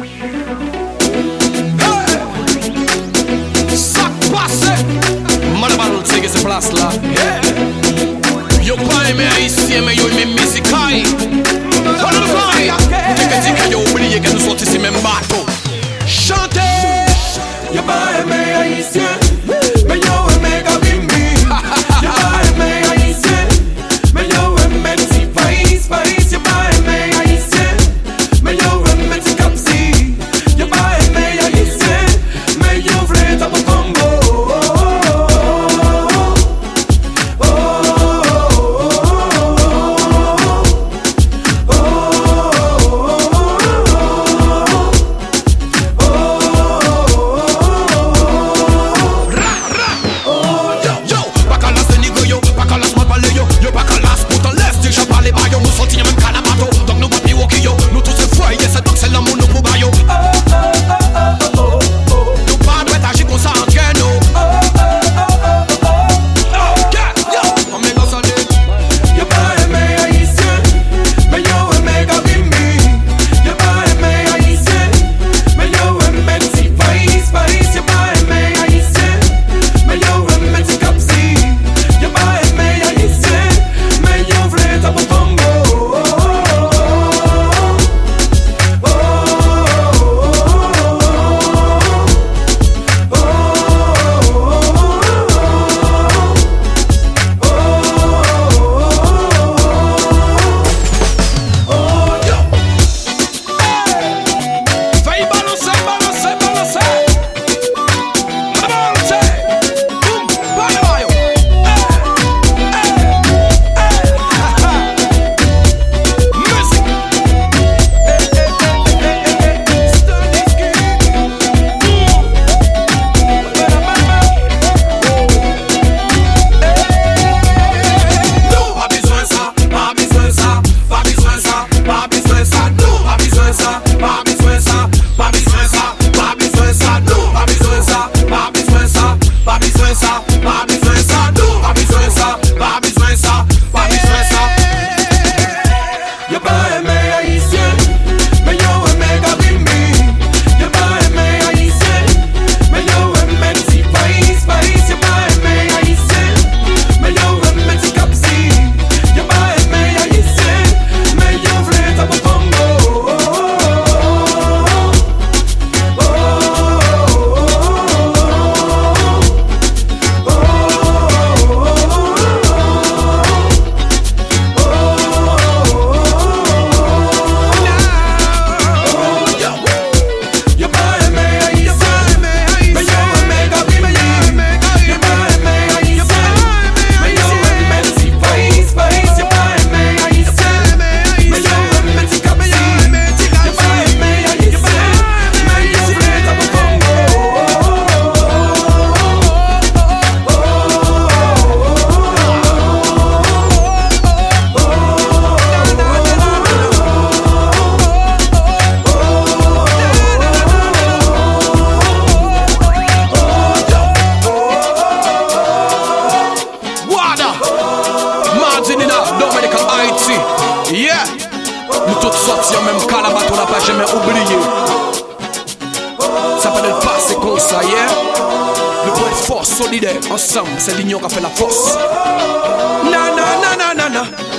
Sak Yo me yo yo d'autres sortir, même qu'à la bateau, on n'a pas jamais oublié. Ça peut être passé comme ça. Yeah? Le poids est fort, solidaire, ensemble, c'est l'union qui a fait la force. Na na na na na na.